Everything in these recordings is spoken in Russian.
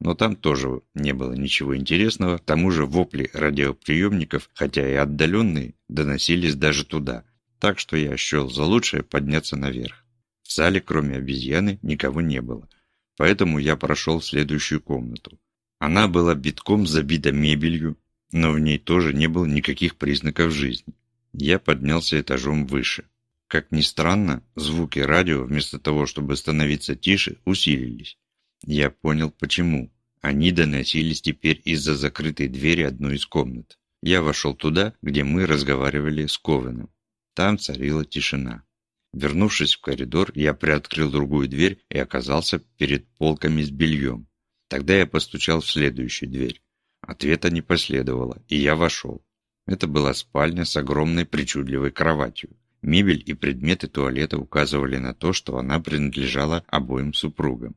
но там тоже не было ничего интересного, к тому же вопли радиоприемников, хотя и отдаленные, доносились даже туда, так что я счел за лучшее подняться наверх. В зале, кроме обезьяны, никого не было, поэтому я прошел в следующую комнату. Она была битком забита мебелью, но в ней тоже не было никаких признаков жизни. Я поднялся этажом выше. Как ни странно, звуки радио, вместо того, чтобы становиться тише, усилились. Я понял, почему. Они доносились теперь из-за закрытой двери одной из комнат. Я вошел туда, где мы разговаривали с Ковеном. Там царила тишина. Вернувшись в коридор, я приоткрыл другую дверь и оказался перед полками с бельем. Тогда я постучал в следующую дверь. Ответа не последовало, и я вошел. Это была спальня с огромной причудливой кроватью. Мебель и предметы туалета указывали на то, что она принадлежала обоим супругам.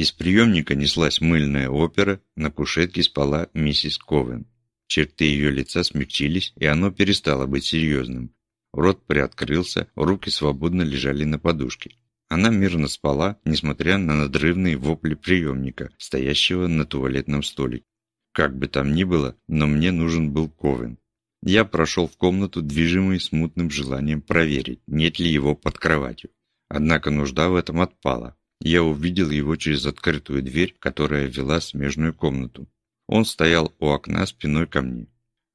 Из приемника неслась мыльная опера, на кушетке спала миссис Ковен. Черты ее лица смягчились, и оно перестало быть серьезным. Рот приоткрылся, руки свободно лежали на подушке. Она мирно спала, несмотря на надрывные вопли приемника, стоящего на туалетном столике. Как бы там ни было, но мне нужен был Ковен. Я прошел в комнату, движимый смутным желанием проверить, нет ли его под кроватью. Однако нужда в этом отпала. Я увидел его через открытую дверь, которая вела в смежную комнату. Он стоял у окна спиной ко мне.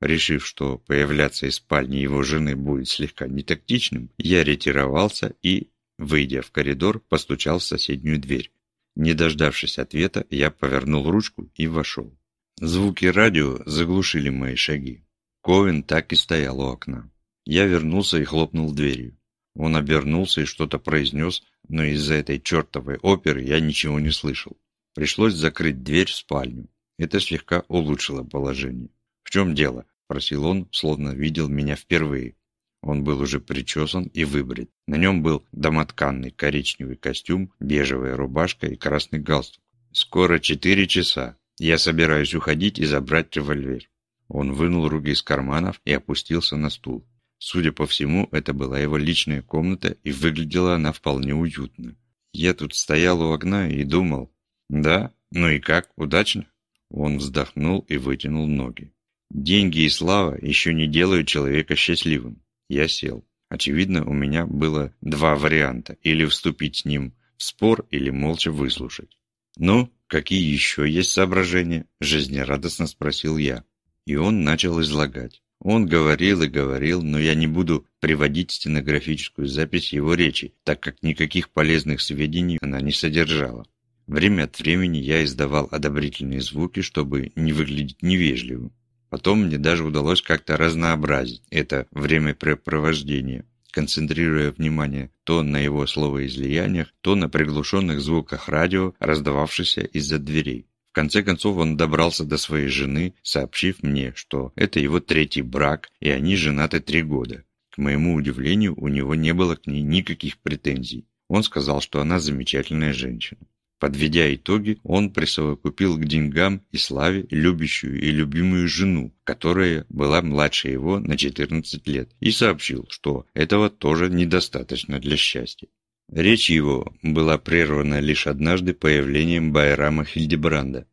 Решив, что появляться из спальни его жены будет слегка нетактичным, я ретировался и, выйдя в коридор, постучал в соседнюю дверь. Не дождавшись ответа, я повернул ручку и вошел. Звуки радио заглушили мои шаги. Ковен так и стоял у окна. Я вернулся и хлопнул дверью. Он обернулся и что-то произнес, но из-за этой чертовой оперы я ничего не слышал. Пришлось закрыть дверь в спальню. Это слегка улучшило положение. «В чем дело?» – просил он, словно видел меня впервые. Он был уже причесан и выбрит. На нем был домотканный коричневый костюм, бежевая рубашка и красный галстук. «Скоро четыре часа. Я собираюсь уходить и забрать револьвер». Он вынул руки из карманов и опустился на стул. Судя по всему, это была его личная комната, и выглядела она вполне уютно. Я тут стоял у окна и думал, да, ну и как, удачно? Он вздохнул и вытянул ноги. Деньги и слава еще не делают человека счастливым. Я сел. Очевидно, у меня было два варианта. Или вступить с ним в спор, или молча выслушать. «Ну, какие еще есть соображения?» – жизнерадостно спросил я. И он начал излагать. Он говорил и говорил, но я не буду приводить стенографическую запись его речи, так как никаких полезных сведений она не содержала. Время от времени я издавал одобрительные звуки, чтобы не выглядеть невежливым. Потом мне даже удалось как-то разнообразить это времяпрепровождение, концентрируя внимание то на его словоизлияниях, то на приглушенных звуках радио, раздававшихся из-за дверей конце концов он добрался до своей жены, сообщив мне, что это его третий брак, и они женаты три года. К моему удивлению, у него не было к ней никаких претензий. Он сказал, что она замечательная женщина. Подведя итоги, он присовокупил к деньгам и славе любящую и любимую жену, которая была младше его на 14 лет, и сообщил, что этого тоже недостаточно для счастья. Речь его была прервана лишь однажды появлением Байрама Хильдебранда.